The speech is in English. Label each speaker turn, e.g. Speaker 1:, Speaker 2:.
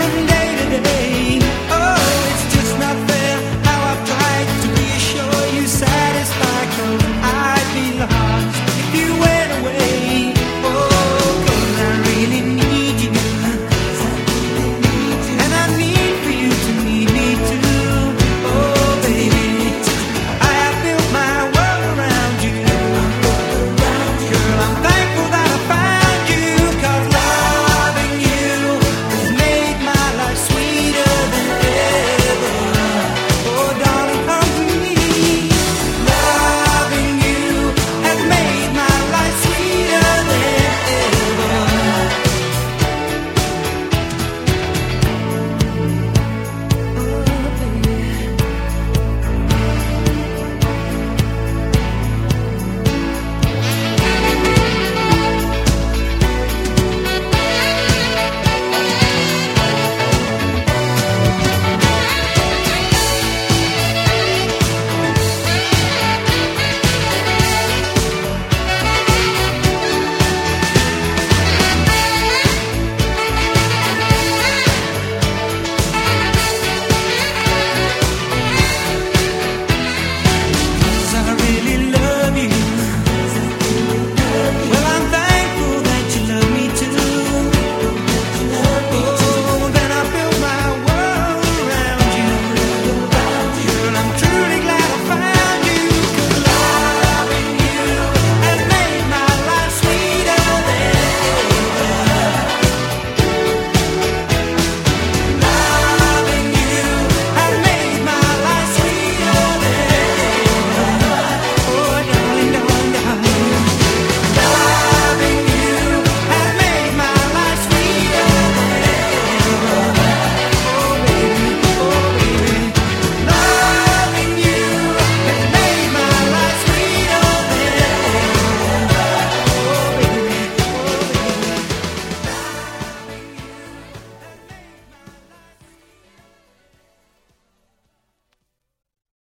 Speaker 1: from day to day.